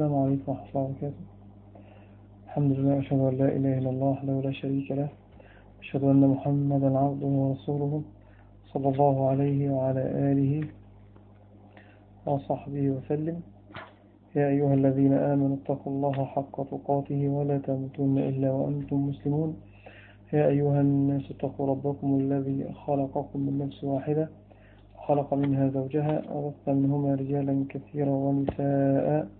السلام عليكم ورحمة الله وبركاته. الحمد لله أشهد أن لا إله إلا الله وحده لا شريك له. أشهد أن محمدا عبده ورسوله صلى الله عليه وعلى آله وصحبه وسلم. يا أيها الذين آمنوا اتقوا الله حق تقاته ولا تموتن إلا وأنتم مسلمون. يا أيها الناس اتقوا ربكم الذي خلقكم من نفس واحدة. خلق منها زوجها وبث منهما رجالا كثيرا ونساء.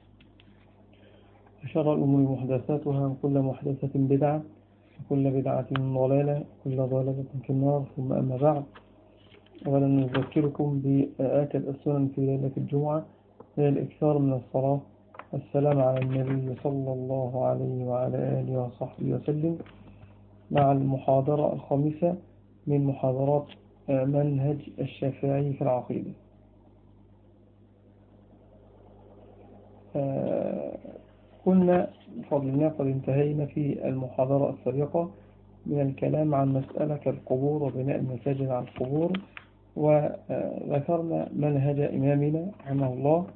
وشر الأمور محدثاتها وكل محدثة بدعة وكل بدعة ضلالة وكل ضلالة في النار. ثم أما بعد أولا نذكركم بآكل السنن في ليلة الجمعة هي الإكثار من الصلاة. والسلام على النبي صلى الله عليه وعلى آله وصحبه وسلم. مع المحاضرة الخامسة من محاضرات منهج الشافعي في العقيدة. كنا بفضل الله قد انتهينا في المحاضرة السابقة من الكلام عن مسألة القبور وبناء المساجد على القبور وذكرنا منهج إمامنا رحمه الله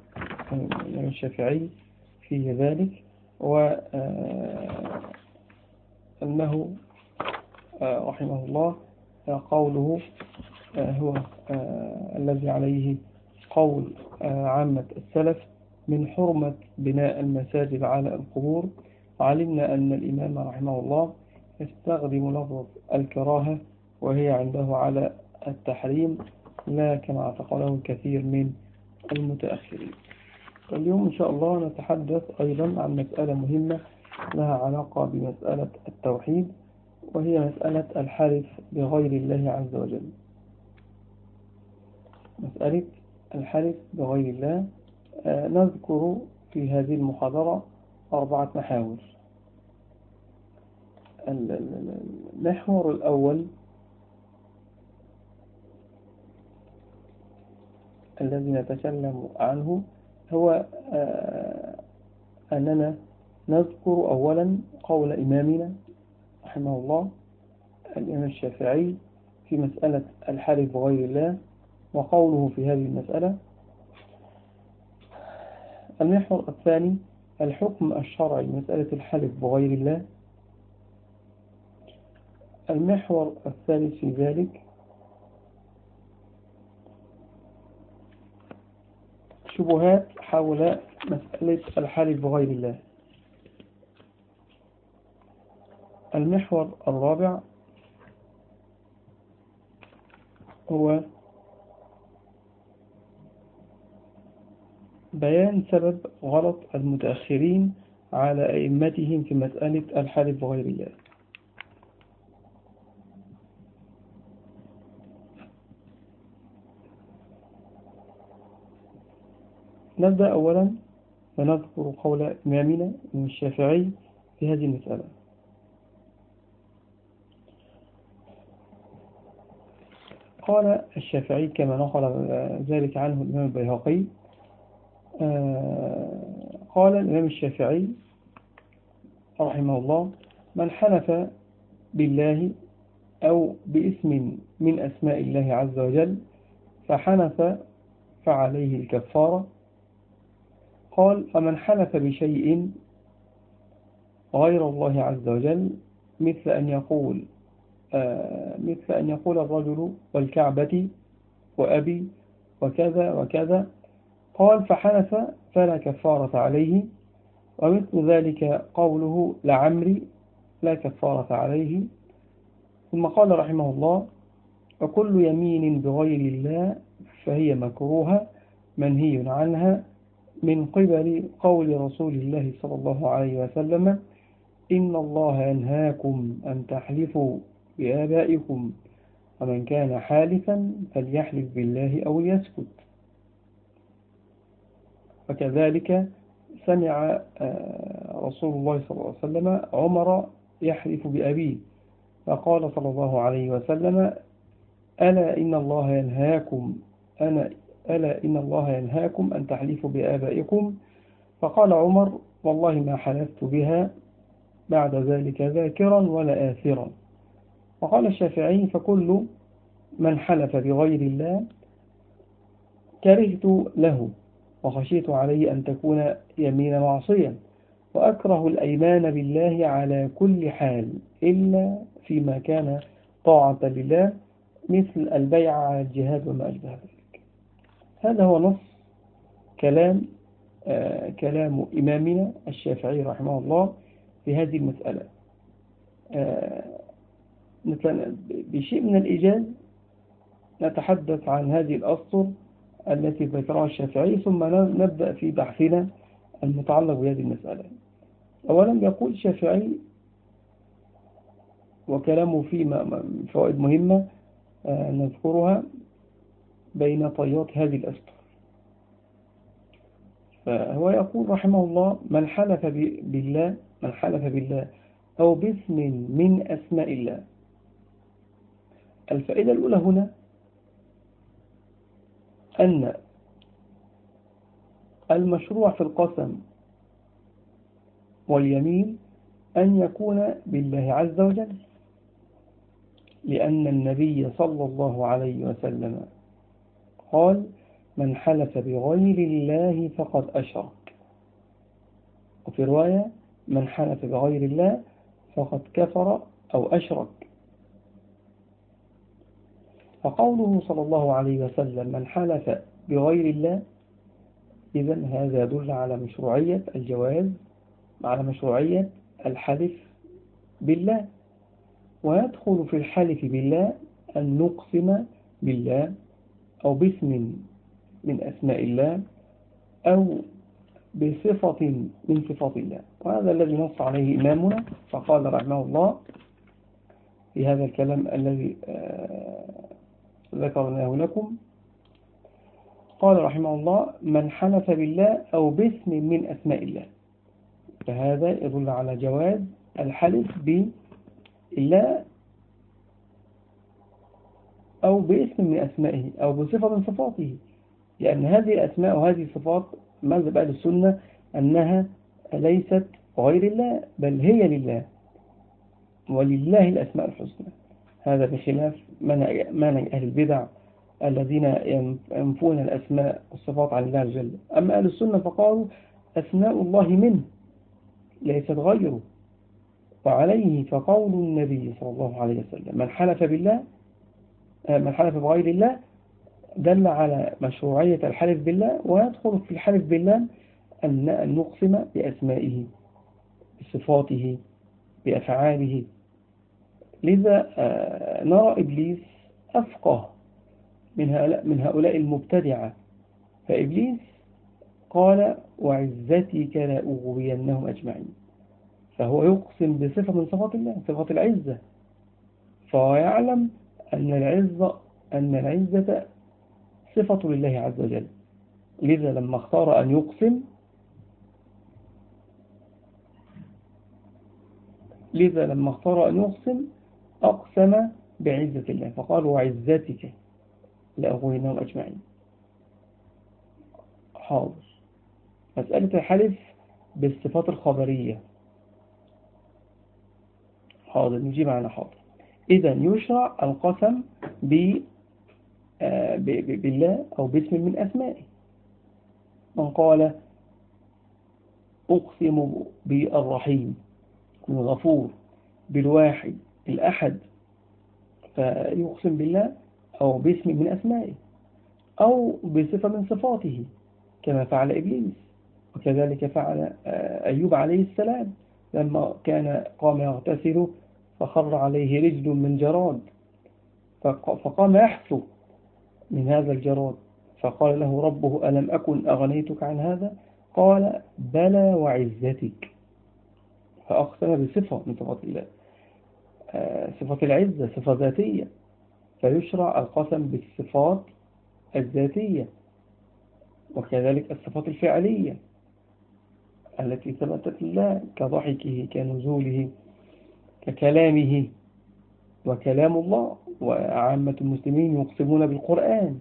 الإمام الشافعي في ذلك وأنه رحمه الله قوله هو الذي عليه قول عامة السلف من حرمة بناء المساجد على القبور. علمنا أن الإمام رحمه الله يستخدم لفظ الكراهة وهي عنده على التحريم لا كما اعتقده الكثير من المتأخرين. اليوم إن شاء الله نتحدث أيضا عن مسألة مهمة لها علاقة بمسألة التوحيد وهي مسألة الحلف بغير الله عز وجل. مسألة الحلف بغير الله نذكر في هذه المحاضرة أربعة محاور. المحور الأول الذي نتكلم عنه هو أننا نذكر أولا قول إمامنا رحمه الله الإمام الشافعي في مسألة الحلف بغير الله وقوله في هذه المسألة المحور الثاني الحكم الشرعي مسألة الحلف بغير الله. المحور الثالث في ذلك شبهات حول مسألة الحلف بغير الله. المحور الرابع هو بيان سبب غلط المتأخرين على أئمتهم في مسألة الحلف الله. نبدأ أولا ونذكر قول إمامنا الشافعي في هذه المسألة. قال الشافعي كما نقل ذلك عنه الإمام البيهقي قال الإمام الشافعي رحمه الله من حلف بالله أو باسم من أسماء الله عز وجل فحنف فعليه الكفارة. قال فمن حلف بشيء غير الله عز وجل مثل أن يقول مثل أن يقول الرجل والكعبة وأبي وكذا وكذا قال فحنف فلا كفارة عليه ومثل ذلك قوله لعمري لا كفارة عليه. ثم قال رحمه الله وكل يمين بغير الله فهي مكروهة منهي عنها من قبل قول رسول الله صلى الله عليه وسلم إن الله ينهاكم أن تحلفوا بآبائكم ومن كان حالفا فليحلف بالله أو يسكت وكذلك سمع رسول الله صلى الله عليه وسلم عمر يحلف بأبيه فقال صلى الله عليه وسلم ألا إن الله ينهاكم أنا ألا إن الله ينهاكم أن تحلفوا بآبائكم؟ فقال عمر والله ما حلفت بها بعد ذلك ذاكرا ولا آثرا. وقال الشافعي فكل من حلف بغير الله كرهت له. وخشيت عليه أن تكون يمين معصيا وأكره الأيمان بالله على كل حال إلا فيما كان طاعة لله مثل البيع على الجهاد وما أشبه ذلك. هذا هو نص كلام آه كلام إمامنا الشافعي رحمه الله في هذه المسألة. آه بشيء من الإيجاز نتحدث عن هذه الأسطر التي ذكرها الشافعي ثم نبدأ في بحثنا المتعلق بهذه المسألة. أولا يقول الشافعي وكلامه فيه فوائد مهمة آه، نذكرها بين طيات هذه الأسطر فهو يقول رحمه الله من حلف بالله من حلف بالله أو باسم من أسماء الله. الفائدة الأولى هنا أن المشروع في القسم واليمين أن يكون بالله عز وجل لأن النبي صلى الله عليه وسلم قال من حلف بغير الله فقد أشرك وفي رواية من حلف بغير الله فقد كفر أو أشرك فقوله صلى الله عليه وسلم من حلف بغير الله إذا هذا يدل على مشروعية الجواز على مشروعية الحلف بالله. ويدخل في الحلف بالله أن نقسم بالله أو باسم من أسماء الله أو بصفة من صفات الله. وهذا الذي نص عليه إمامنا فقال رحمه الله في هذا الكلام الذي آه، ذكرناه لكم. قال رحمه الله من حلف بالله أو باسم من أسماء الله. فهذا يدل على جواز الحلف بالله أو باسم من أسمائه أو بصفة من صفاته لأن هذه الأسماء وهذه الصفات ماذا أهل السنة أنها ليست غير الله بل هي لله ولله الأسماء الحسنى. هذا بخلاف منع أهل البدع الذين ينفون الأسماء والصفات عن الله جل أما أهل السنة فقالوا أسماء الله منه ليست غيره. وعليه فقول النبي صلى الله عليه وسلم من حلف بالله آه، من حلف بغير الله دل على مشروعية الحلف بالله ويدخل في الحلف بالله أن نقسم بأسمائه بصفاته بأفعاله. لذا آه، نرى إبليس أفقه من هؤلاء, المبتدعة. فإبليس قال وعزتك لا أغوينهم أجمعين. فهو يقسم بصفة من صفات الله صفة العزة. فهو يعلم أن العزة أن العزة صفة لله عز وجل. لذا لما اختار أن يقسم لذا لما اختار أن يقسم أقسم بعزة الله. فقال وعزتك لأغوينهم أجمعين. حاضر. مسألة الحلف بالصفات الخبرية. حاضر نجي معنا حاضر. إذا يشرع القسم آه، بالله أو باسم من أسمائه. من قال أقسم بالرحيم الغفور بالواحد الأحد فيقسم بالله أو باسم من أسمائه أو بصفة من صفاته كما فعل إبليس وكذلك فعل آه، أيوب عليه السلام لما كان قام يغتسل فخر عليه رجل من جراد فقام يحثو من هذا الجراد فقال له ربه ألم أكن أغنيتك عن هذا؟ قال بلى وعزتك فأقسم بصفة من صفات الله. صفة العزة صفة ذاتية فيشرع القسم بالصفات الذاتية وكذلك الصفات الفعلية التي ثبتت لله كضحكه كنزوله ككلامه وكلام الله وعامة المسلمين يقسمون بالقرآن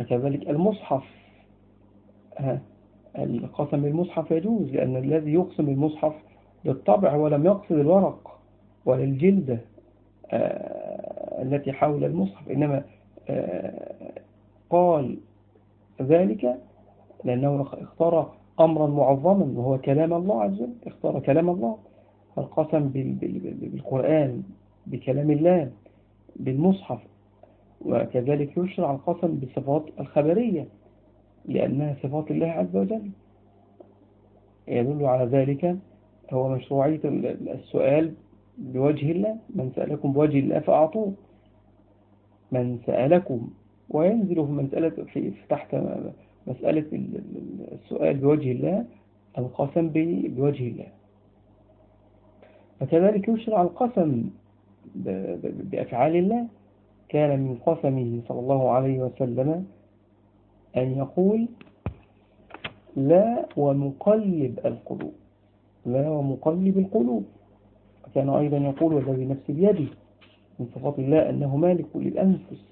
وكذلك المصحف. القسم بالمصحف يجوز لأن الذي يقسم المصحف بالطبع ولم يقصد الورق. ولا الجلدة آه، التي حول المصحف. إنما آه، قال ذلك لأنه اختار أمرا معظما وهو كلام الله عز وجل. اختار كلام الله القسم بالقرآن بكلام الله بالمصحف. وكذلك يشرع القسم بالصفات الخبرية لأنها صفات الله عز وجل. يدل على ذلك هو مشروعية السؤال بوجه الله من سألكم بوجه الله فأعطوه. من سألكم وينزل في مسألة في تحت مسألة السؤال بوجه الله القسم بوجه الله. وكذلك يشرع القسم بأفعال الله. كان من قسمه صلى الله عليه وسلم أن يقول لا ومقلب القلوب. لا ومقلب القلوب. وكان أيضا يقول والذي نفسي بيده من صفات الله أنه مالك للأنفس.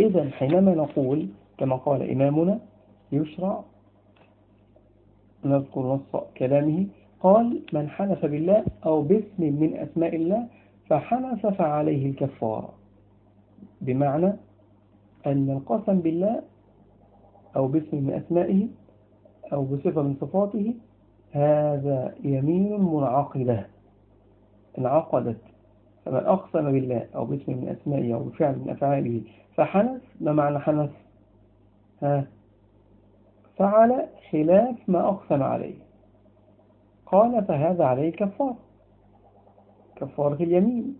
إذا حينما نقول كما قال إمامنا يشرع نذكر نص كلامه قال من حلف بالله أو باسم من أسماء الله فحلف فعليه الكفارة بمعنى أن القسم بالله أو باسم من أسمائه أو بصفة من صفاته هذا يمين منعقدة. انعقدت. فمن أقسم بالله أو باسم من أسمائه أو بفعل من أفعاله فحنث ما معنى حنث؟ ها؟ فعل خلاف ما أقسم عليه. قال فهذا عليه كفار. كفارة اليمين.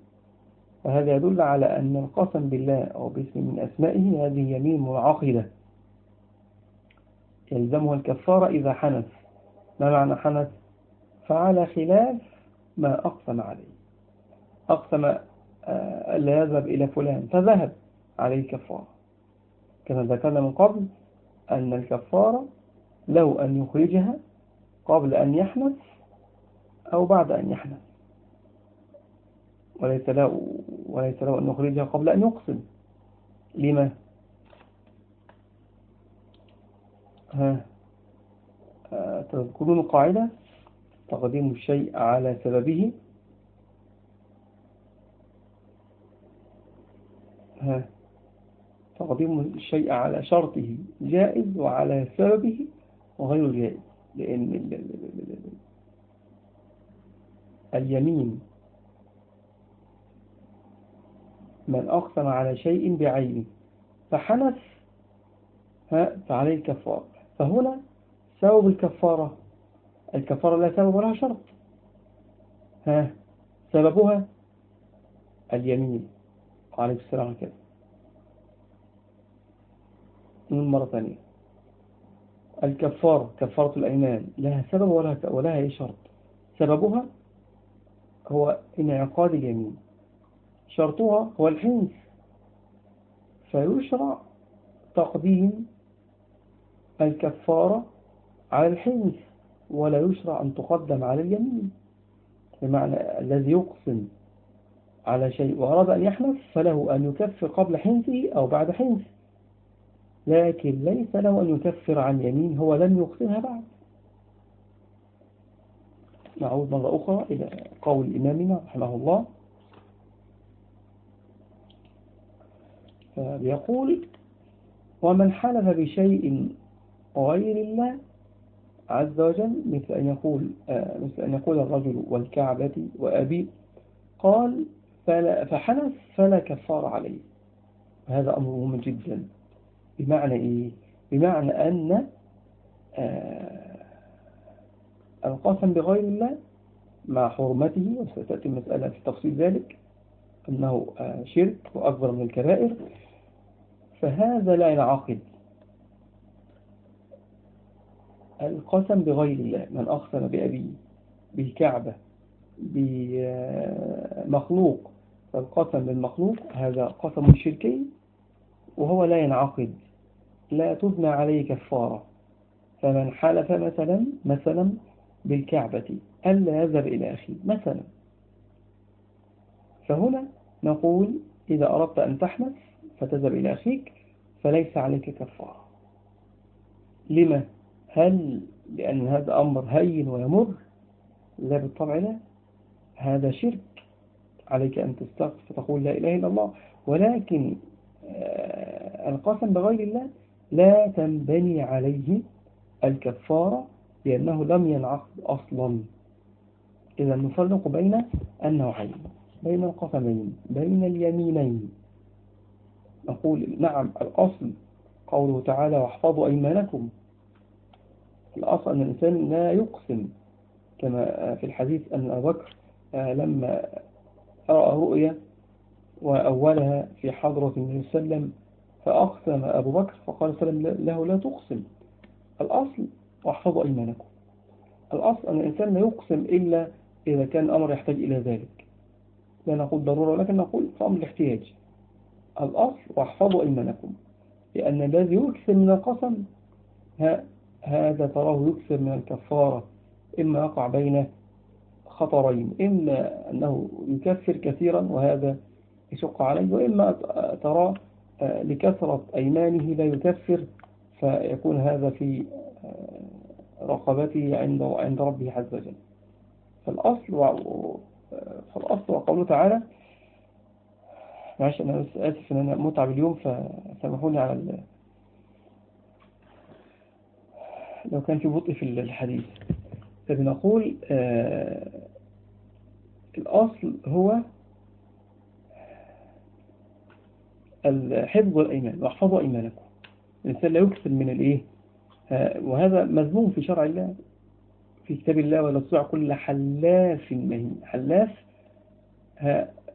فهذا يدل على أن القسم بالله أو باسم من أسمائه هذه يمين منعقدة. يلزمها الكفارة إذا حنث. ما معنى حنث فعل خلاف ما أقسم عليه. أقسم آه، ألا يذهب إلى فلان فذهب عليه كفارة كما ذكرنا من قبل أن الكفارة له أن يخرجها قبل أن يحنث أو بعد أن يحنث. وليس له, وليس له أن يخرجها قبل أن يقسم. لما؟ ها؟ آه، تذكرون القاعدة؟ تقديم الشيء على سببه. ها. تقديم الشيء على شرطه جائز وعلى سببه وغير جائز لأن اليمين من أقسم على شيء بعينه فحنث فعليه الكفارة. فهنا سبب الكفارة. الكفارة لا سبب لها شرط. ها سببها اليمين. عليه السلام كده من مرة ثانية. الكفارة كفارة الأيمان لها سبب ولا ولها أي شرط. سببها هو انعقاد اليمين. شرطها هو الحنس فيشرع تقديم الكفارة على الحنس ولا يشرع أن تقدم على اليمين. بمعنى الذي يقسم على شيء وأراد أن يحنث فله أن يكفر قبل حنثه أو بعد حنثه لكن ليس له أن يكفر عن يمين هو لم يقسمها بعد. نعود مرة أخرى إلى قول إمامنا رحمه الله. فيقول ومن حلف بشيء غير الله عز وجل مثل أن يقول آه، مثل أن يقول الرجل والكعبة وأبي قال فلا فحلف فلا كفار عليه. هذا أمر مهم جدا. بمعنى إيه؟ بمعنى أن آه، القسم بغير الله مع حرمته وستأتي المسألة في تفصيل ذلك أنه آه، شرك وأكبر من الكبائر فهذا لا ينعقد. القسم بغير الله من أقسم بأبيه بالكعبة بمخلوق. فالقسم بالمخلوق هذا قسم شركي وهو لا ينعقد. لا تبنى عليه كفارة. فمن حلف مثلا مثلا بالكعبة. ألا يذهب إلى أخيه مثلا. فهنا نقول إذا أردت أن تحنث فتذهب إلى أخيك فليس عليك كفارة. لما؟ هل لأن هذا أمر هين ويمر؟ لا بالطبع لا. هذا شرك. عليك أن تستغفر فتقول لا إله إلا الله. ولكن آه، القسم بغير الله لا تنبني عليه الكفارة لأنه لم ينعقد أصلا. إذا نفرق بين النوعين بين القسمين بين اليمينين. نقول نعم الأصل قوله تعالى واحفظوا أيمانكم. الأصل أن الإنسان لا يقسم كما في الحديث أن أبو بكر آه، لما رأى رؤيا وأولها في حضرة النبي صلى الله عليه وسلم فأقسم أبو بكر فقال صلى الله عليه وسلم له لا تقسم. الأصل واحفظوا أيمانكم. الأصل أن الإنسان لا يقسم إلا إذا كان الأمر يحتاج إلى ذلك. لا نقول ضرورة ولكن نقول في أمر الاحتياج. الأصل واحفظوا أيمانكم لأن الذي يكثر من القسم هذا تراه يكثر من الكفارة إما يقع بين خطرين إما أنه يكفر كثيرا وهذا يشق عليه وإما ترى آه، لكثرة أيمانه لا يكفر فيكون هذا في آه، رقبته عند عند ربه عز وجل. فالأصل و... فالأصل وقوله تعالى معلش أنا آسف أن أنا متعب اليوم فسامحوني على لو كان في بطء في الحديث. فبنقول آه الأصل هو الحفظ والأيمان واحفظوا أيمانكم. الإنسان لا يكثر من الإيه؟ وهذا مذموم في شرع الله في كتاب الله ولا تطيع كل حلاف مهين. حلاف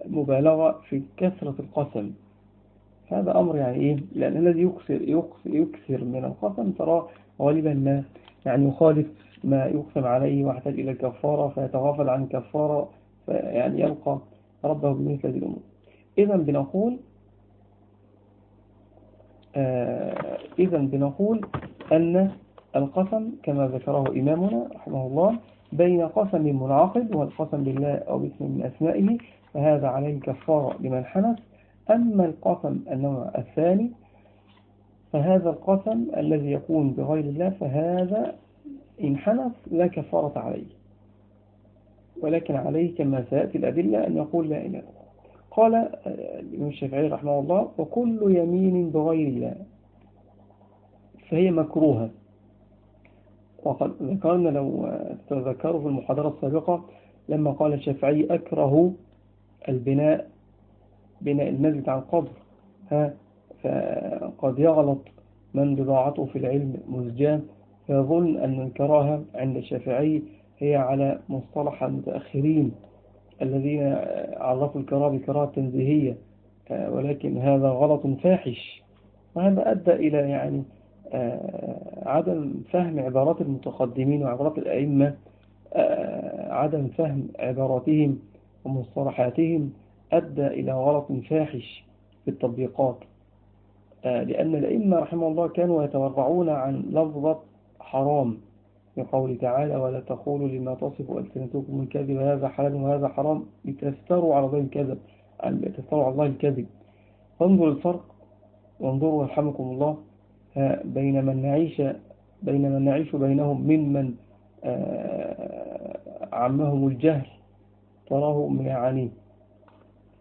مبالغة في كثرة القسم. هذا أمر يعني إيه؟ لأن الذي يكثر, يكثر, من القسم ترى غالبا ما يعني يخالف ما يقسم عليه ويحتاج إلى الكفارة فيتغافل عن الكفارة فيعني يلقى ربه بمثل هذه الأمور. إذا بنقول آه إذا بنقول أن القسم كما ذكره إمامنا رحمه الله بين قسم منعقد والقسم بالله أو باسم من أسمائه فهذا عليه كفارة لمن حنث. أما القسم النوع الثاني فهذا القسم الذي يكون بغير الله فهذا إن حنث لا كفارة عليه. ولكن عليه كما سيأتي الأدلة أن يقول لا إله قال آه، الإمام الشافعي رحمه الله وكل يمين بغير الله. فهي مكروهة. وقد ذكرنا لو تذكروا في المحاضرة السابقة لما قال الشافعي أكره البناء بناء المسجد عن قبر ها فقد يغلط من بضاعته في العلم مزجان فيظن أن الكراهة عند الشافعي هي على مصطلح المتأخرين الذين عرفوا الكراهة بكراهة تنزيهية ولكن هذا غلط فاحش. وهذا أدى إلى يعني آه، عدم فهم عبارات المتقدمين وعبارات الأئمة آه، عدم فهم عباراتهم ومصطلحاتهم أدى إلى غلط فاحش في التطبيقات. آه، لأن الأئمة رحمه الله كانوا يتورعون عن لفظة حرام. في قوله تعالى ولا تقولوا لما تصف ألسنتكم الكذب وهذا حلال وهذا حرام. لتستروا على الله الكذب لتستروا على الله الكذب. فانظروا الفرق وانظروا رحمكم الله بين من نعيش بين من نعيش بينهم ممن آه، عمهم الجهل. تراهم يعني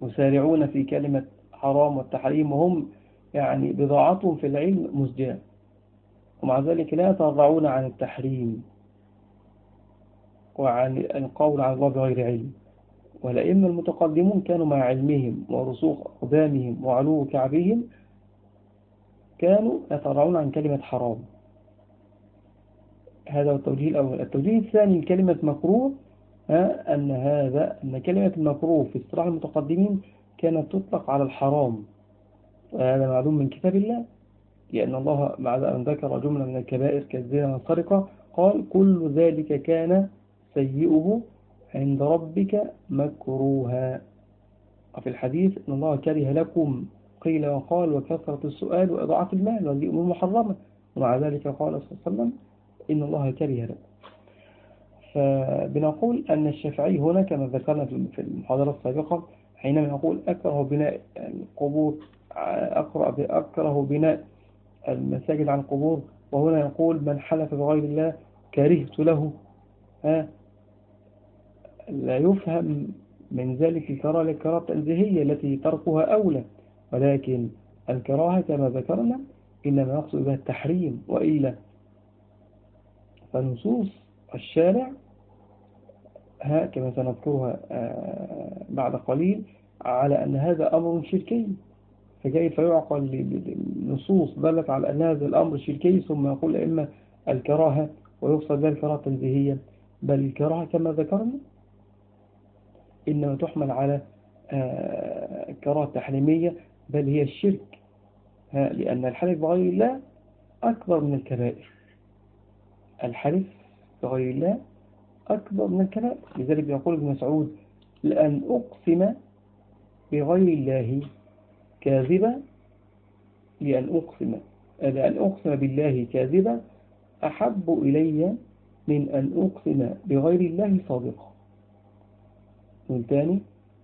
مسارعون في كلمة حرام والتحريم وهم يعني بضاعتهم في العلم مزجاة. ومع ذلك لا يتضعون عن التحريم وعن القول على الله بغير علم. والأئمة المتقدمون كانوا مع علمهم ورسوخ أقدامهم وعلو كعبهم كانوا يتضعون عن كلمة حرام. هذا هو التوجيه الأول. التوجيه الثاني كلمة مكروه أن هذا أن كلمة المكروه في اصطلاح المتقدمين كانت تطلق على الحرام. وهذا معلوم من كتاب الله لأن الله بعد أن ذكر جملة من الكبائر كالزنا والسرقة قال كل ذلك كان سيئه عند ربك مكروها. وفي الحديث أن الله كره لكم قيل وقال وكثرة السؤال وإضاعة المال وهذه أمور محرمة ومع ذلك قال صلى الله عليه وسلم إن الله كره له فبنقول أن الشافعي هنا كما ذكرنا في المحاضرة السابقة حينما يقول أكره بناء القبور أكره بناء المساجد عن القبور وهنا يقول من حلف بغير الله كرهت له. ها؟ لا يفهم من ذلك الكراهة الكراهة التنزيهية التي تركها أولى. ولكن الكراهة كما ذكرنا إنما يقصد بها التحريم وإلا. فنصوص الشارع ها كما سنذكرها آه، بعد قليل على أن هذا أمر شركي. فكيف يعقل لنصوص دلت على أن هذا الأمر شركي؟ ثم يقول إما الكراهة ويقصد بها الكراهة التنزيهية. بل الكراهة كما ذكرنا إنما تحمل على آه، الكراهة التحريمية بل هي الشرك لأن الحلف بغير الله أكبر من الكبائر. الحلف بغير الله أكبر من الكبائر. لذلك يقول ابن مسعود لأن أقسم بغير الله كاذبا لأن أقسم لأن أقسم بالله كاذبا أحب إلي من أن أقسم بغير الله صادقا. والثاني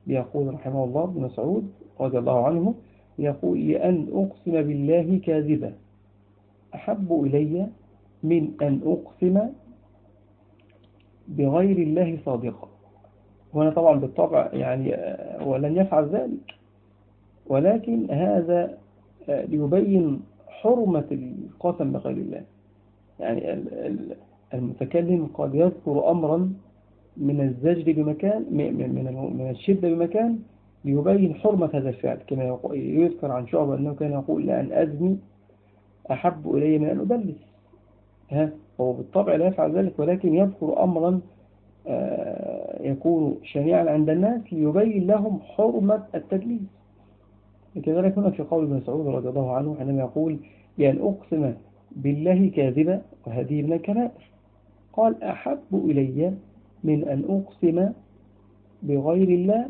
يقول رحمه الله ابن مسعود رضي الله عنه يقول لأن أقسم بالله كاذبا أحب إلي من أن أقسم بغير الله صادقا. وأنا طبعا بالطبع يعني آه، ولن يفعل ذلك. ولكن هذا آه، ليبين حرمة القسم بغير الله. يعني المتكلم قد يذكر أمرا من الزجر بمكان من الشدة بمكان ليبين حرمة هذا الفعل. كما يذكر عن شعبة أنه كان يقول لأن أزني أحب إلي من أن أدلس ها؟ هو بالطبع لا يفعل ذلك ولكن يذكر أمرا آه، يكون شنيعا عند الناس ليبين لهم حرمة التدليس كذلك هنا في قول ابن سعود رضي الله عنه حينما يقول لأن أقسم بالله كاذبا وهذه من الكبائر قال أحب إلي من أن أقسم بغير الله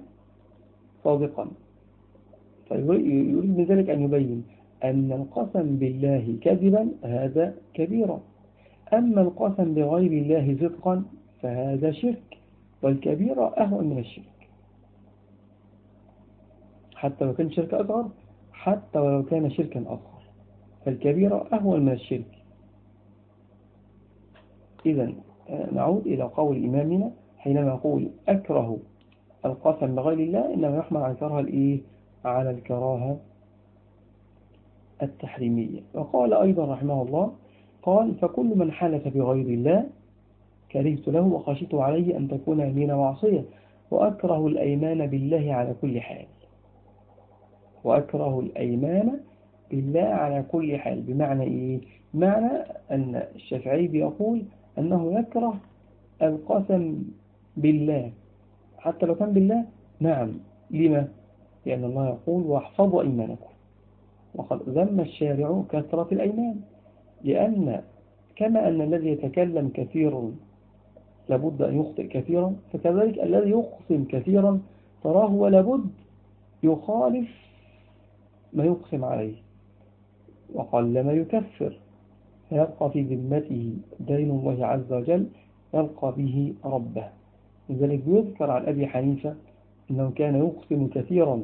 صادقا. فيريد من ذلك أن يبين أن القسم بالله كذبا هذا كبيرا أما القسم بغير الله صدقا فهذا شرك والكبيرة أهون من الشرك. حتى لو كان شرك أصغر حتى ولو كان شركا أصغر. فالكبيرة أهون من الشرك. إذا نعود إلى قول إمامنا حينما يقول أكره القسم بغير الله إنما يحمل على الكراهة الإيه؟ على الكراهة التحريمية. وقال أيضا رحمه الله قال فكل من حلف بغير الله كرهت له وخشيت عليه أن تكون يمين معصية وأكره الأيمان بالله على كل حال. وأكره الأيمان بالله على كل حال. بمعنى إيه؟ بمعنى أن الشافعي بيقول أنه يكره القسم بالله. حتى لو كان بالله نعم. لما؟ لأن الله يقول واحفظوا أيمانكم. وقد ذم الشارع كثرة الأيمان. لأن كما أن الذي يتكلم كثيرا لابد أن يخطئ كثيرا فكذلك الذي يقسم كثيرا تراه ولابد يخالف ما يقسم عليه. وقال لما يكفر فيبقى في ذمته دين الله عز وجل يلقى به ربه. لذلك يذكر عن أبي حنيفة أنه كان يقسم كثيرا.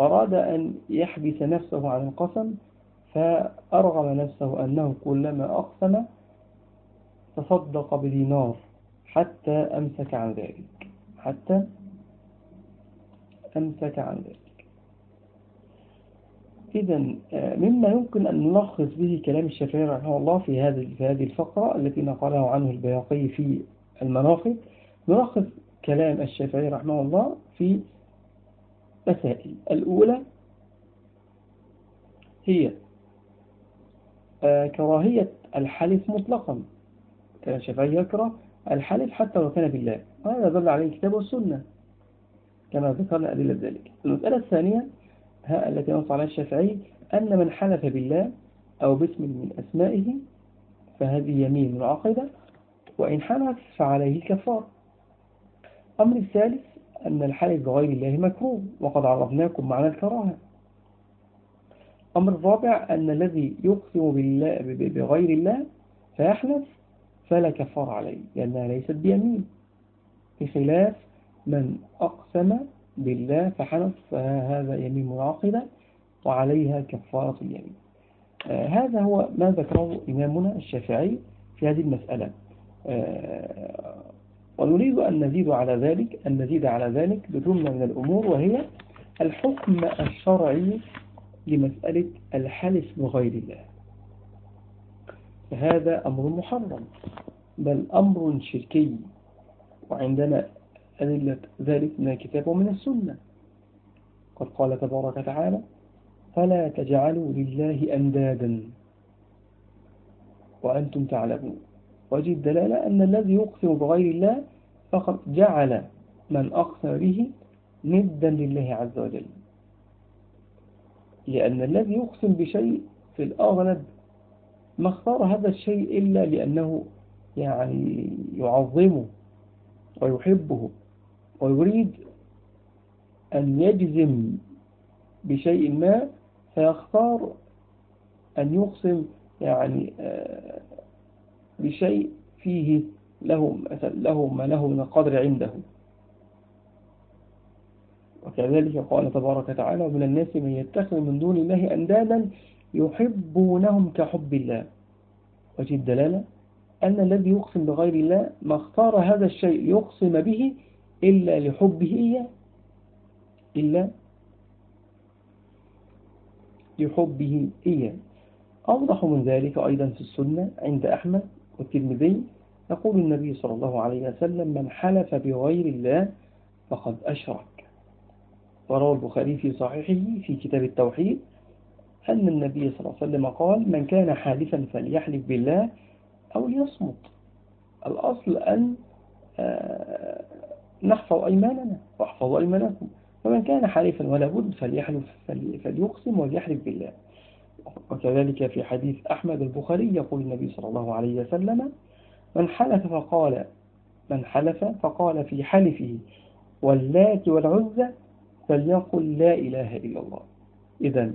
أراد أن يحبس نفسه عن القسم فأرغم نفسه أنه كلما أقسم تصدق بدينار حتى أمسك عن ذلك. حتى أمسك عن ذلك. إذا آه، مما يمكن أن نلخص به كلام الشافعي رحمه الله في هذه في هذه الفقرة التي نقله عنه البياقي في المناقب نلخص كلام الشافعي رحمه الله في مسائل. الأولى هي آه، كراهية الحلف مطلقا. كان الشافعي يكره الحلف حتى لو كان بالله. وهذا دل عليه الكتاب والسنة كما ذكرنا أدلة ذلك. المسألة الثانية التي نص عليها الشافعي أن من حلف بالله أو باسم من أسمائه فهذه يمين منعقدة وإن حلف فعليه الكفار. أمر الثالث أن الحلف بغير الله مكروه وقد عرفناكم معنى الكراهة. الأمر الرابع أن الذي يقسم بالله بغير الله فيحلف فلا كفار عليه لأنها ليست بيمين بخلاف من أقسم بالله فحلف فهذا يمين منعقدة وعليها كفارة اليمين. آه هذا هو ما ذكره إمامنا الشافعي في هذه المسألة. آه ونريد أن نزيد على ذلك أن نزيد على ذلك بجملة من الأمور وهي الحكم الشرعي لمسألة الحلف بغير الله. فهذا أمر محرم بل أمر شركي. وعندنا أدلة ذلك من الكتاب ومن السنة. قد قال تبارك وتعالى فلا تجعلوا لله أندادا. وأنتم تعلمون. وجه الدلالة أن الذي يقسم بغير الله فقد جعل من أقسم به ندا لله عز وجل. لأن الذي يقسم بشيء في الأغلب ما اختار هذا الشيء إلا لأنه يعني يعظمه ويحبه. ويريد أن يجزم بشيء ما فيختار أن يقسم يعني آه، بشيء فيه له, له ما له من القدر عنده. وكذلك قال تبارك وتعالى ومن الناس من يتخذ من دون الله أندادا يحبونهم كحب الله. وجه الدلالة أن الذي يقسم بغير الله ما اختار هذا الشيء يقسم به إلا لحبه إياه إلا لحبه إياه. أوضح من ذلك أيضا في السنة عند أحمد والترمذي. يقول النبي صلى الله عليه وسلم من حلف بغير الله فقد أشرك. وروى البخاري في صحيحه في كتاب التوحيد أن النبي صلى الله عليه وسلم قال من كان حالفا فليحلف بالله أو ليصمت. الأصل أن آه، نحفظ أيماننا واحفظوا أيمانكم. فمن كان حالفا ولا بد فليحلف فليقسم وليحلف بالله. وكذلك في حديث أحمد البخاري يقول النبي صلى الله عليه وسلم من حلف فقال من حلف فقال في حلفه واللات والعزة فليقل لا إله إلا الله. إذا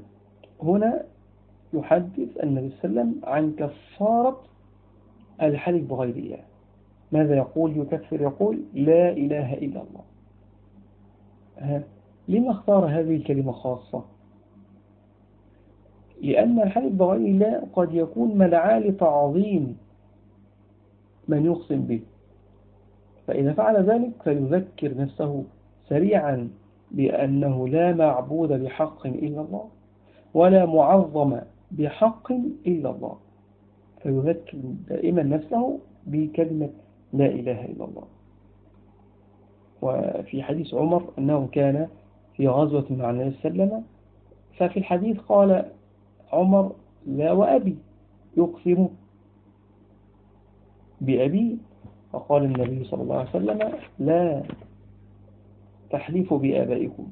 هنا يحدث النبي صلى الله عليه وسلم عن كفارة الحلف بغير الله. ماذا يقول؟ يكفر يقول لا إله إلا الله. لما اختار هذه الكلمة خاصة؟ لأن الحلف بغير الله قد يكون مدعاة لتعظيم من يقسم به. فإذا فعل ذلك فيذكر نفسه سريعا بأنه لا معبود بحق إلا الله ولا معظم بحق إلا الله. فيذكر دائما نفسه بكلمة لا إله إلا الله. وفي حديث عمر أنه كان في غزوة مع النبي صلى الله عليه وسلم ففي الحديث قال عمر لا وأبي يقسم بأبي فقال النبي صلى الله عليه وسلم لا تحلفوا بآبائكم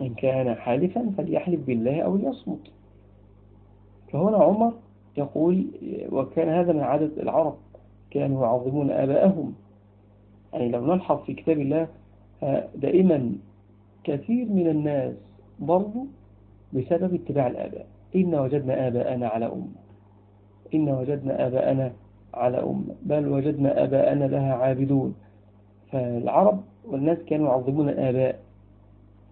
إن كان حالفا فليحلف بالله أو ليصمت. فهنا عمر يقول وكان هذا من عادة العرب كانوا يعظمون آباءهم. يعني لو نلحظ في كتاب الله دائما كثير من الناس برضو بسبب اتباع الآباء. إن وجدنا آباءنا على أم إن وجدنا آباءنا على أم بل وجدنا آباءنا لها عابدون. فالعرب والناس كانوا يعظمون الآباء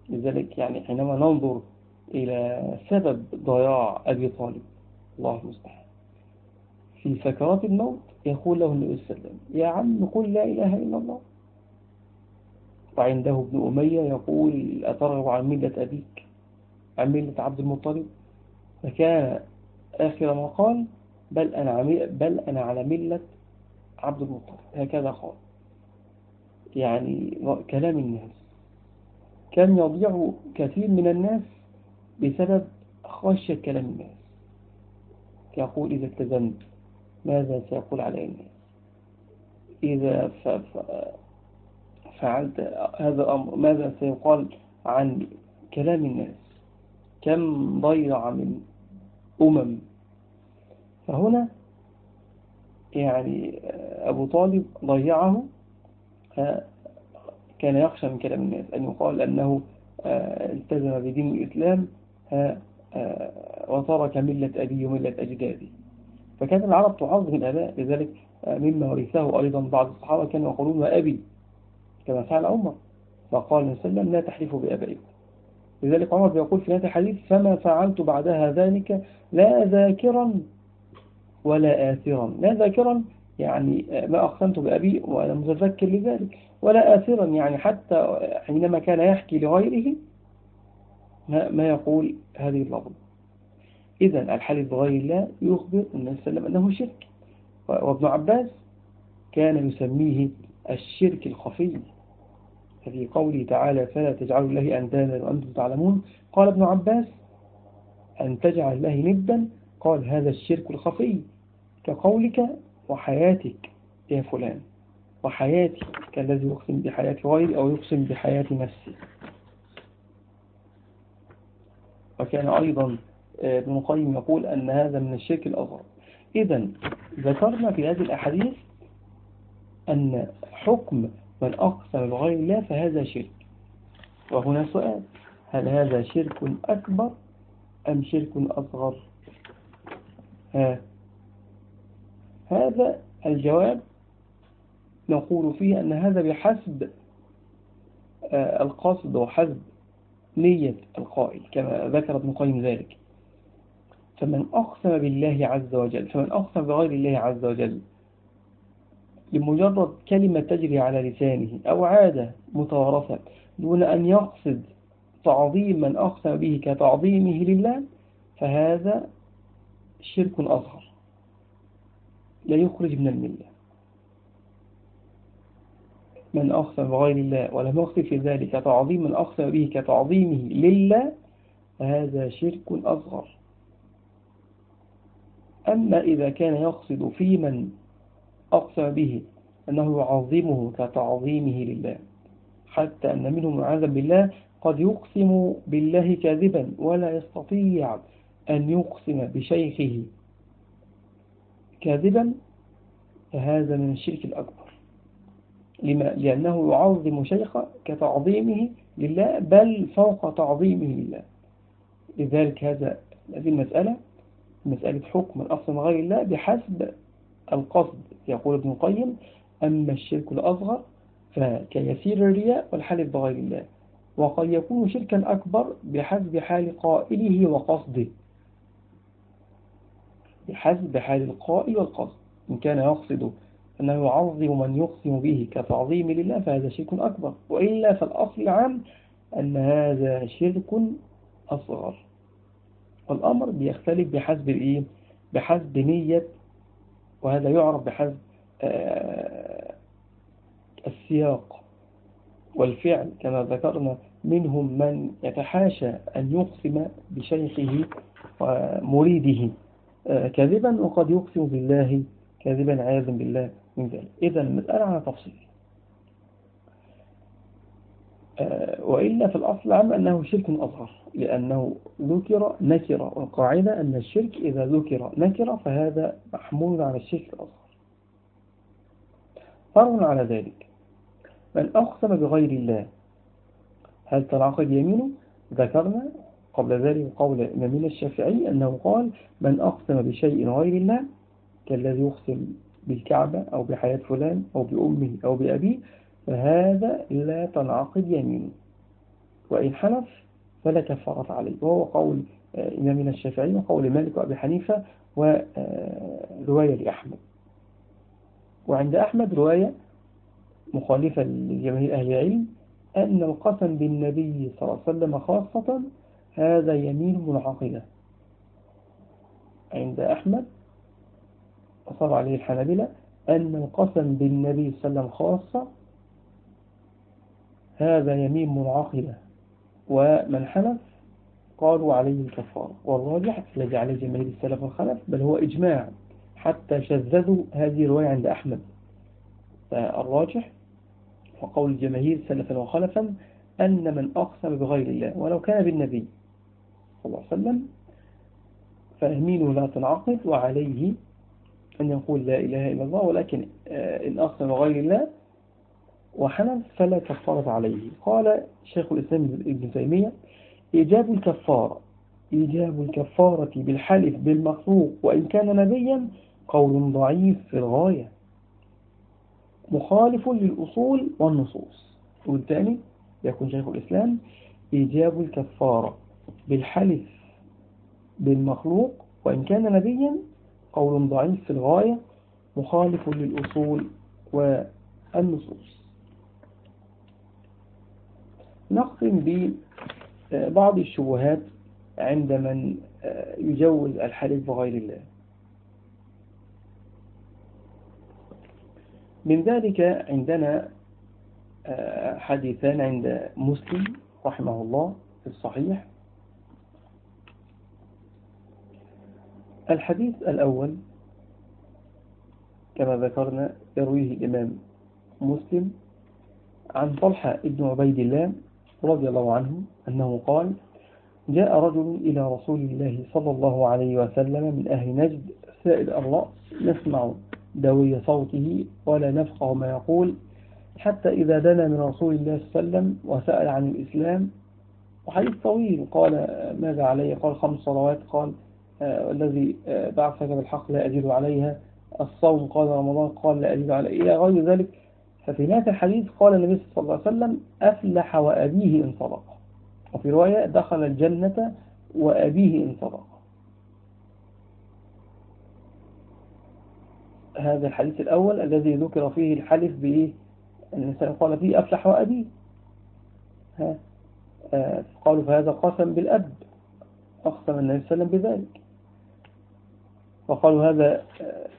لذلك يعني حينما ننظر إلى سبب ضياع أبي طالب الله المستعان. في سكرات الموت يقول له النبي صلى الله عليه وسلم يا عم قل لا إله إلا الله. وعنده ابن أمية يقول أترغب عن ملة أبيك؟ عن ملة عبد المطلب. فكان آخر ما قال بل أنا, بل أنا على ملة عبد المطلب. هكذا قال. يعني كلام الناس. كان يضيع كثير من الناس بسبب خشية كلام الناس. يقول إذا التزمت ماذا سيقول علي الناس إذا فعلت هذا الأمر ماذا سيقال عن كلام الناس؟ كم ضيع من أمم؟ فهنا يعني أبو طالب ضيعه كان يخشى من كلام الناس أن يقال أنه التزم بدين الإسلام آه، وترك ملة أبي وملة أجدادي فكان العرب تعظم الآباء لذلك آه، مما ورثه أيضا بعض الصحابة كانوا يقولون وأبي كما فعل عمر فقال النبي صلى الله عليه وسلم لا تحلفوا بأبائكم. لذلك عمر بيقول في هذا الحديث فما فعلت بعدها ذلك لا ذاكرا ولا آثرا. لا ذاكرا يعني ما أقسمت بأبي وأنا متذكر لذلك ولا آثرا يعني حتى حينما كان يحكي لغيره ما يقول هذه اللفظ إذا الحلف بغير الله يخبر النبي صلى الله عليه وسلم أنه شرك. وابن عباس كان يسميه الشرك الخفي. ففي قوله تعالى فلا تجعلوا الله أندادا وأنتم تعلمون قال ابن عباس أن تجعل الله ندا قال هذا الشرك الخفي. كقولك وحياتك يا فلان. وحياتي كالذي يقسم بحياة غيري أو يقسم بحياة نفسي وكان أيضا ابن القيم يقول أن هذا من الشرك الأصغر. إذا ذكرنا في هذه الأحاديث أن حكم من أقسم بغير الله فهذا شرك. وهنا سؤال هل هذا شرك أكبر أم شرك أصغر؟ ها هذا الجواب نقول فيه أن هذا بحسب آه، القصد وحسب نية القائل كما ذكر ابن ذلك. فمن أقسم بالله عز وجل فمن أقسم بغير الله عز وجل لمجرد كلمة تجري على لسانه أو عادة متوارثة دون أن يقصد تعظيم من أقسم به كتعظيمه لله فهذا شرك أصغر لا يخرج من الملة. من أقسم بغير الله ولم يقصد في ذلك تعظيم من أقسم به كتعظيمه لله فهذا شرك أصغر. أما إذا كان يقصد في من أقسم به أنه يعظمه كتعظيمه لله حتى أن منهم معاذا بالله قد يقسم بالله كاذبا ولا يستطيع أن يقسم بشيخه كاذبا فهذا من الشرك الأكبر. لما؟ لأنه يعظم شيخ كتعظيمه لله بل فوق تعظيمه لله. لذلك هذا هذه المسألة مسألة حكم الأصل غير الله بحسب القصد. يقول ابن القيم أما الشرك الأصغر فكيسير الرياء والحلف بغير الله وقد يكون شركا أكبر بحسب حال قائله وقصده. بحسب حال القائل والقصد. إن كان يقصد أنه يعظم من يقسم به كتعظيم لله فهذا شرك أكبر وإلا فالأصل العام أن هذا شرك أصغر. والأمر بيختلف بحسب الإيه؟ بحسب نية وهذا يعرف بحسب آه، السياق والفعل كما ذكرنا. منهم من يتحاشى أن يقسم بشيخه ومريده آه، كذبا وقد يقسم بالله كذبا عياذا بالله من ذلك. إذا المسألة على تفصيل. وإلا في الأصل عام أنه شرك أصغر لأنه ذكر نكرة والقاعدة أن الشرك إذا ذكر نكرة فهذا محمول على الشرك الأصغر فرض على ذلك. من أقسم بغير الله هل تنعقد يمينه؟ ذكرنا قبل ذلك قول إمامنا الشافعي أنه قال من أقسم بشيء غير الله كالذي يقسم بالكعبة أو بحياة فلان أو بأمه أو بأبيه فهذا لا تنعقد يمينه وإن حلف فلا كفارة عليه. وهو قول آه، إمامنا الشافعي وقول مالك وأبي حنيفة ورواية لأحمد. وعند أحمد رواية مخالفة لجماهير أهل العلم أن القسم بالنبي صلى الله عليه وسلم خاصة هذا يمين منعقدة عند أحمد وصار عليه الحنابلة أن القسم بالنبي صلى الله عليه وسلم خاصة هذا يمين منعقدة. ومن حلف؟ قالوا عليه الكفار. والراجح الذي عليه جماهير السلف والخلف بل هو إجماع. حتى شذذوا هذه الرواية عند أحمد. فالراجح وقول الجماهير سلفا وخلفا أن من أقسم بغير الله ولو كان بالنبي صلى الله عليه وسلم فيمينه لا تنعقد وعليه أن يقول لا إله إلا الله ولكن آه، إن أقسم بغير الله وحنف فلا كفارة عليه. قال شيخ الإسلام ابن تيمية إيجاب الكفارة إيجاب الكفارة بالحلف بالمخلوق وإن كان نبيا قول ضعيف في الغاية. مخالف للأصول والنصوص. والثاني يكون شيخ الإسلام إيجاب الكفارة بالحلف بالمخلوق وإن كان نبيا قول ضعيف في الغاية مخالف للأصول والنصوص. نقسم ببعض الشبهات عند من يجوز الحلف بغير الله. من ذلك عندنا حديثان عند مسلم رحمه الله في الصحيح. الحديث الأول كما ذكرنا يرويه الإمام مسلم عن طلحة ابن عبيد الله رضي الله عنه أنه قال جاء رجل إلى رسول الله صلى الله عليه وسلم من أهل نجد سائل الرأس نسمع دوي صوته ولا نفقه ما يقول حتى إذا دنا من رسول الله صلى الله عليه وسلم وسأل عن الإسلام وحديث طويل قال ماذا عليه قال خمس صلوات قال آه الذي آه بعثك بالحق لا أجد عليها الصوم قال رمضان قال لا أجد عليه إلى غير ذلك ففي نهاية الحديث قال النبي صلى الله عليه وسلم أفلح وأبيه إن صدق. وفي رواية دخل الجنة وأبيه إن صدق. هذا الحديث الأول الذي ذكر فيه الحلف بإيه الإنسان قال فيه أفلح وأبيه. ها؟ آه قالوا فهذا قسم بالأب. أقسم النبي صلى الله عليه وسلم بذلك. وقالوا هذا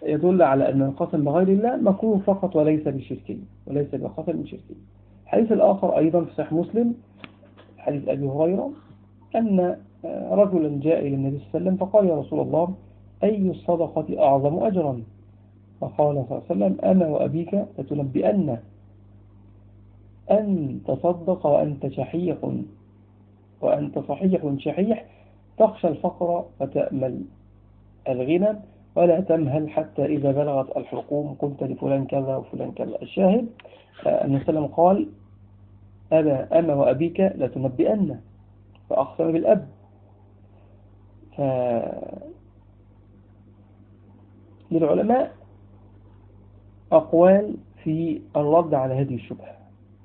يدل على أن القسم بغير الله مكروه فقط وليس بشركي وليس بقسم شركي الحديث الآخر أيضا في صحيح مسلم حديث أبي هريرة أن رجلا جاء إلى النبي صلى الله عليه وسلم فقال يا رسول الله أي الصدقة أعظم أجرا؟ فقال صلى الله عليه وسلم أنا وأبيك لتنبئن أن تصدق وأنت شحيح وأنت صحيح شحيح تخشى الفقر وتأمل الغنى ولا تمهل حتى إذا بلغت الحكوم قلت لفلان كذا وفلان كذا. الشاهد أن سلم قال أنا أما وأبيك لتنبئن فأقسم بالأب. ف... للعلماء أقوال في الرد على هذه الشبهة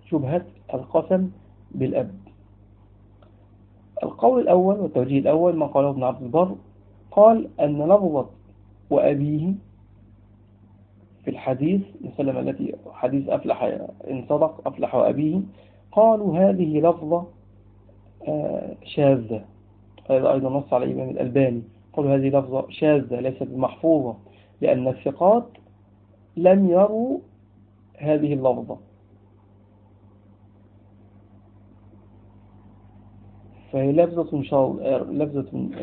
شبهة القسم بالأب. القول الأول والتوجيه الأول ما قاله ابن عبد البر قال أن لفظة وأبيه في الحديث مثلا التي حديث أفلح إن صدق أفلح وأبيه قالوا هذه لفظة شاذة. هذا أيضا نص على الإمام الألباني. قالوا هذه لفظة شاذة ليست محفوظة لأن الثقات لم يروا هذه اللفظة. فهي لفظة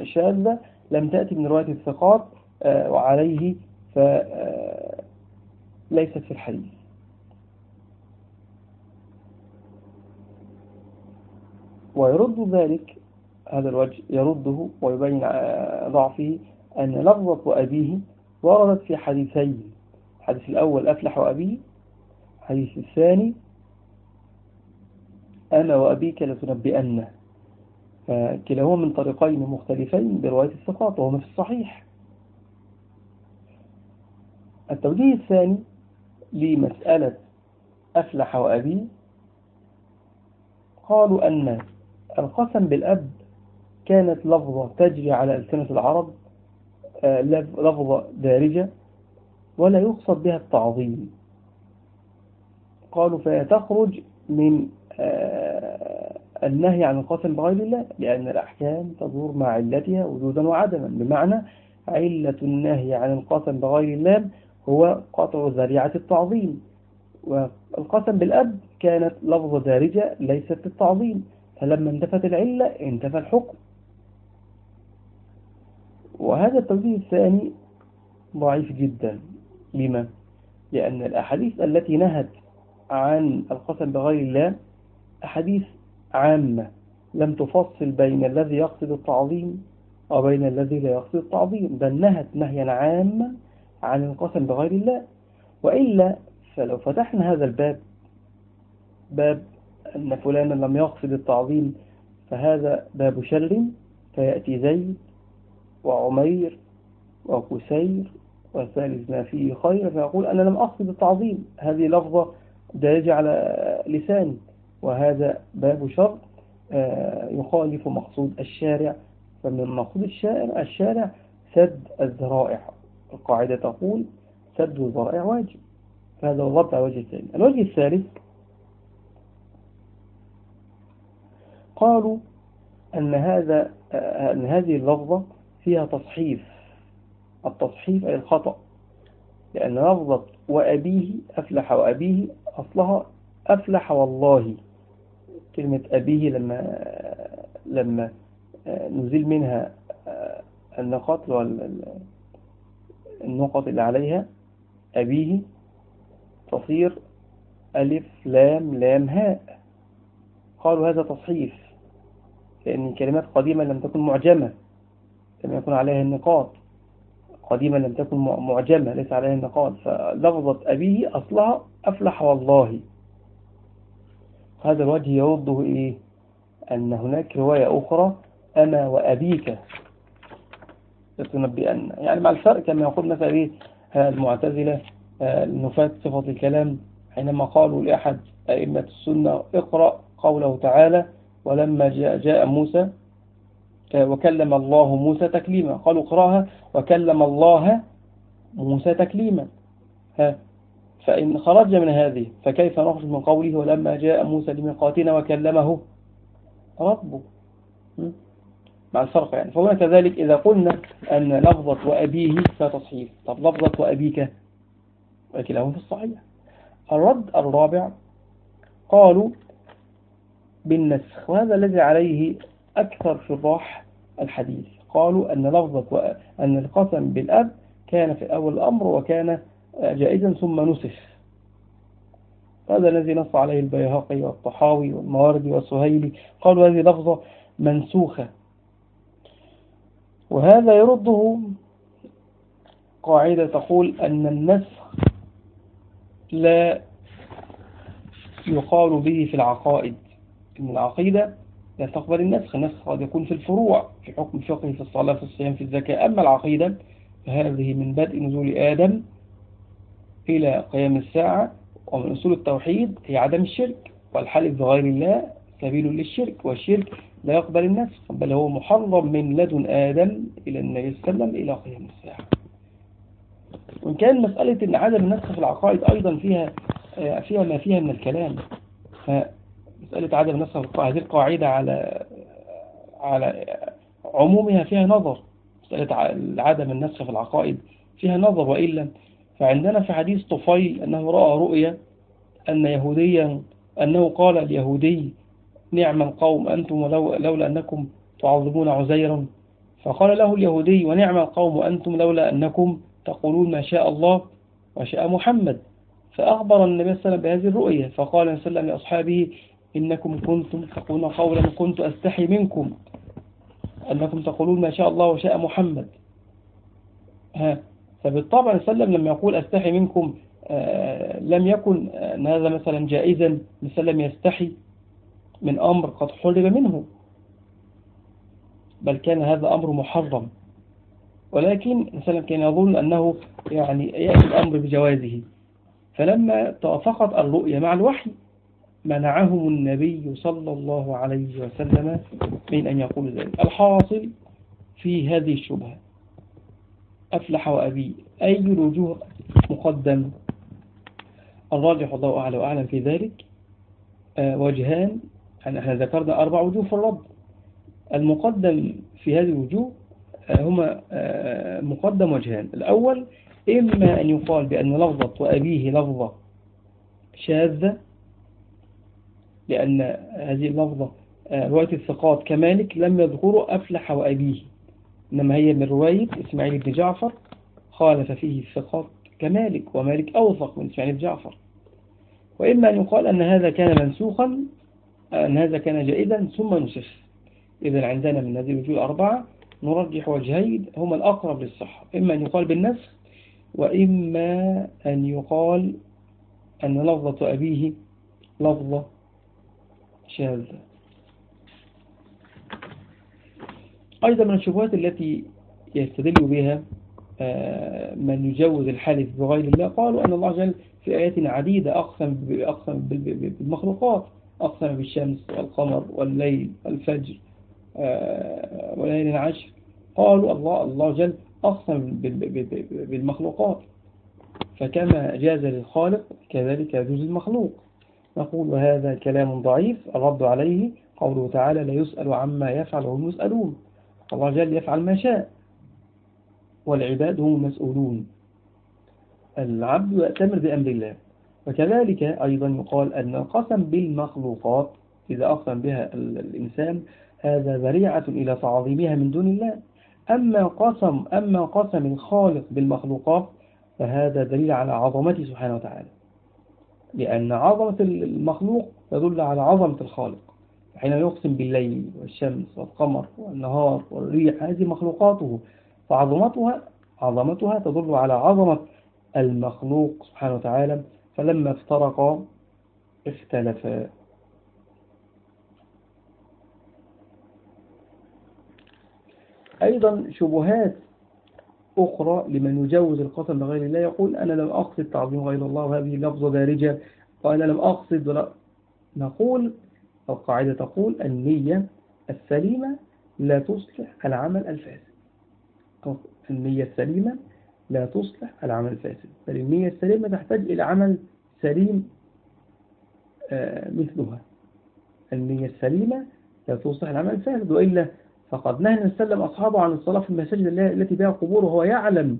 شاذة لم تأتي من رواية الثقات وعليه فليست في الحديث. ويرد ذلك هذا الوجه يرده ويبين ضعفه أن لفظة وأبيه وردت في حديثين. الحديث الأول أفلح وأبيه الحديث الثاني أنا وأبيك لتنبئنه. فكلاهما من طريقين مختلفين برواية الثقات وهما في الصحيح. التوجيه الثاني لمسألة أفلح وأبي قالوا أن القسم بالأب كانت لفظة تجري على ألسنة العرب لفظة دارجة ولا يقصد بها التعظيم. قالوا فهي تخرج من النهي عن القسم بغير الله لأن الأحكام تدور مع علتها وجودا وعدما. بمعنى علة النهي عن القسم بغير الله هو قطع ذريعة التعظيم. والقسم بالأب كانت لفظة دارجة ليست التعظيم. فلما انتفت العلة انتفى الحكم. وهذا التوجيه الثاني ضعيف جدا. لما؟ لأن الأحاديث التي نهت عن القسم بغير الله أحاديث عامة لم تفصل بين الذي يقصد التعظيم وبين الذي لا يقصد التعظيم بل نهت نهيا عاما عن القسم بغير الله. وإلا فلو فتحنا هذا الباب باب أن فلانا لم يقصد التعظيم فهذا باب شر فيأتي زيد وعمير وكسير والثالث ما فيه خير فيقول أنا لم أقصد التعظيم. هذه لفظة دارجة على لساني. وهذا باب شر آه، يخالف مقصود الشارع. فمن مقصود الشارع, الشارع سد الذرائع. القاعدة تقول سد الذرائع واجب. هذا هو الرد على الوجه الثاني الوجه الثالث قالوا أن هذا أن هذه اللفظة فيها تصحيف. التصحيف أي الخطأ. لأن لفظة وأبيه أفلح وأبيه أصلها أفلح والله. كلمة أبيه لما لما نزيل منها النقاط النقط اللي عليها أبيه تصير ألف لام لام هاء. قالوا هذا تصحيف لأن كلمات قديمة لم تكن معجمة لم يكن عليها النقاط. قديما لم تكن معجمة ليس عليها النقاط. فلفظة أبيه أصلها أفلح والله. هذا الوجه يوضه إيه؟ أن هناك رواية أخرى أنا وأبيك. تنبئن يعني مع الفرق كما يقول مثلا إيه؟ المعتزلة آه، نفاة صفة الكلام حينما قالوا لأحد أئمة السنة اقرأ قوله تعالى ولما جاء, جاء موسى آه، وكلم الله موسى تكليما. قالوا اقرأها وكلم الله موسى تكليما. ها؟ فإن خرج من هذه فكيف نخرج من قوله ولما جاء موسى لميقاتنا وكلمه؟ ربه. مع الفرق يعني. فهنا كذلك إذا قلنا أن لفظة وأبيه فتصحيح طب لفظة وأبيك؟ وكلاهما في الصحيح. الرد الرابع قالوا بالنسخ وهذا الذي عليه أكثر شراح الحديث. قالوا أن لفظة أن القسم بالأب كان في أول الأمر وكان جائزا ثم نسخ. هذا الذي نص عليه البيهقي والطحاوي والمواردي والسهيلي. قالوا هذه لفظة منسوخة. وهذا يرده قاعدة تقول أن النسخ لا يقال به في العقائد. إن العقيدة لا تقبل النسخ. النسخ قد يكون في الفروع في حكم الفقه في الصلاة في الصيام في الزكاة. أما العقيدة فهذه من بدء نزول آدم إلى قيام الساعة ومن أصول التوحيد هي عدم الشرك والحلف بغير الله سبيل للشرك والشرك لا يقبل النسخ بل هو محرم من لدن آدم إلى النبي صلى الله عليه وسلم إلى قيام الساعة. وإن كان مسألة أن عدم النسخ في العقائد أيضا فيها فيها ما فيها من الكلام مسألة عدم النسخ هذه القاعدة على على عمومها فيها نظر. مسألة عدم النسخ في العقائد فيها نظر وإلا فعندنا في حديث طفيل أنه رأى رؤيا أن يهوديا أنه قال اليهودي نعم القوم أنتم ولو لولا أنكم تعظمون عزيرا. فقال له اليهودي ونعم القوم أنتم لولا أنكم تقولون ما شاء الله وشاء محمد. فأخبر النبي صلى الله عليه وسلم بهذه الرؤية فقال صلى الله عليه وسلم لأصحابه إنكم كنتم تقولون قولا كنت أستحي منكم أنكم تقولون ما شاء الله وشاء محمد. ها فبالطبع وسلم لما يقول أستحي منكم آه لم يكن أن هذا مثلا جائزا مثلا يستحي من أمر قد حرم منه بل كان هذا أمر محرم. ولكن مثلا كان يظن أنه يعني يأتي الأمر بجوازه. فلما توافقت الرؤية مع الوحي منعهم النبي صلى الله عليه وسلم من أن يقول ذلك. الحاصل في هذه الشبهة. أفلح وأبي. أي الوجوه مقدم؟ الراجح الله أعلى وأعلم في ذلك آه، وجهان. إحنا ذكرنا أربع وجوه في الرب. المقدم في هذه الوجوه آه، هما آه، مقدم وجهان. الأول إما أن يقال بأن لفظة وأبيه لفظة شاذة لأن هذه اللفظة رواية الثقات كمالك لم يذكروا أفلح وأبيه. إنما هي من رواية إسماعيل بن جعفر خالف فيه الثقات كمالك ومالك أوثق من إسماعيل بن جعفر. وإما أن يقال أن هذا كان منسوخا أن هذا كان جائدا ثم نسخ. إذا عندنا من هذه الوجوه الأربعة نرجح وجهين هما الأقرب للصحة. إما أن يقال بالنسخ وإما أن يقال أن لفظة أبيه لفظة شاذة. أيضا من الشبهات التي يستدل بها آه، من يجوز الحلف بغير الله قالوا أن الله جل في آيات عديدة أقسم أقسم بالمخلوقات أقسم بالشمس والقمر والليل والفجر آه، وليل العشر قالوا الله الله جل أقسم بالمخلوقات. فكما جاز للخالق كذلك يجوز المخلوق نقول وهذا كلام ضعيف الرد عليه قوله تعالى لا يسأل عما يفعل وهم يسألون. الله جل يفعل ما شاء. والعباد هم المسؤولون. العبد يأتمر بأمر الله. وكذلك أيضا يقال أن القسم بالمخلوقات إذا أقسم بها الإنسان هذا ذريعة إلى تعظيمها من دون الله. أما قسم أما قسم الخالق بالمخلوقات فهذا دليل على عظمته سبحانه وتعالى. لأن عظمة المخلوق تدل على عظمة الخالق. حين يقسم بالليل والشمس والقمر والنهار والريح هذه مخلوقاته. فعظمتها عظمتها تدل على عظمة المخلوق سبحانه وتعالى فلما افترقا اختلفا أيضا شبهات أخرى لمن يجوز القسم بغير الله يقول أنا لم أقصد تعظيم غير الله وهذه لفظة دارجة. وأنا لم أقصد نقول القاعدة تقول النية السليمة لا تصلح العمل الفاسد. النية السليمة لا تصلح العمل الفاسد. بل النية السليمة تحتاج إلى عمل سليم آه، مثلها. النية السليمة لا تصلح العمل الفاسد وإلا فقد نهى نسلم أصحابه عن الصلاة في المساجد التي بها قبور وهو يعلم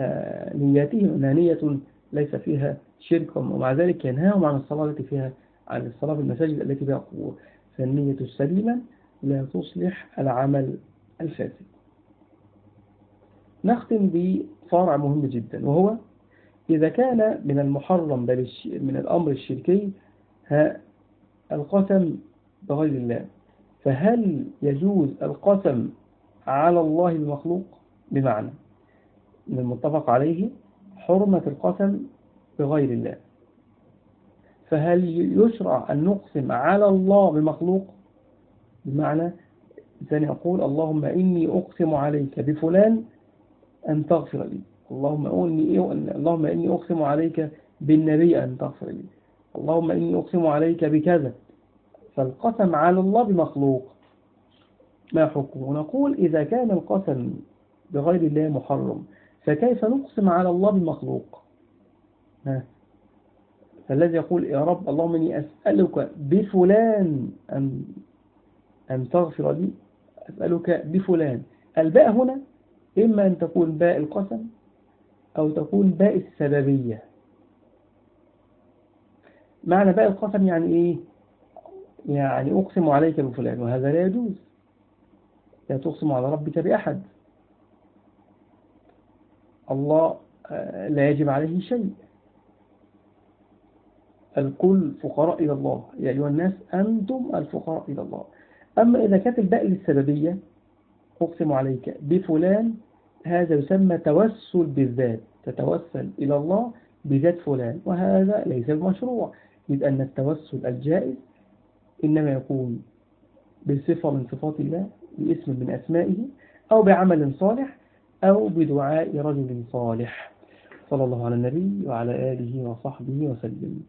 آه، نياتهم أنها نية ليس فيها شرك ومع ذلك ينهاهم عن الصلاة التي فيها الصلاة في المساجد التي بها قبور. فالنية السليمة لا تصلح العمل الفاسد. نختم بفرع مهم جدا وهو إذا كان من المحرم بل من الأمر الشركي القسم بغير الله فهل يجوز القسم على الله المخلوق؟ بمعنى من المتفق عليه حرمة القسم بغير الله. فهل يشرع أن نقسم على الله بمخلوق؟ بمعنى إنسان يقول اللهم إني أقسم عليك بفلان أن تغفر لي. اللهم إني اللهم إني أقسم عليك بالنبي أن تغفر لي. اللهم إني أقسم عليك بكذا. فالقسم على الله بمخلوق. ما حكمه؟ نقول إذا كان القسم بغير الله محرم فكيف نقسم على الله بمخلوق؟ ها؟ فالذي يقول يا رب اللهم إني أسألك بفلان أن, أن تغفر لي. أسألك بفلان. الباء هنا إما أن تكون باء القسم أو تكون باء السببية. معنى باء القسم يعني إيه؟ يعني أقسم عليك بفلان وهذا لا يجوز. لا تقسم على ربك بأحد. الله آه، لا يجب عليه شيء. الكل فقراء إلى الله. يا أيها الناس أنتم الفقراء إلى الله. أما إذا كانت الباء للسببية أقسم عليك بفلان هذا يسمى توسل بالذات. تتوسل إلى الله بذات فلان وهذا ليس بمشروع إذ أن التوسل الجائز إنما يكون بصفة من صفات الله باسم من أسمائه أو بعمل صالح أو بدعاء رجل صالح. صلى الله على النبي وعلى آله وصحبه وسلم.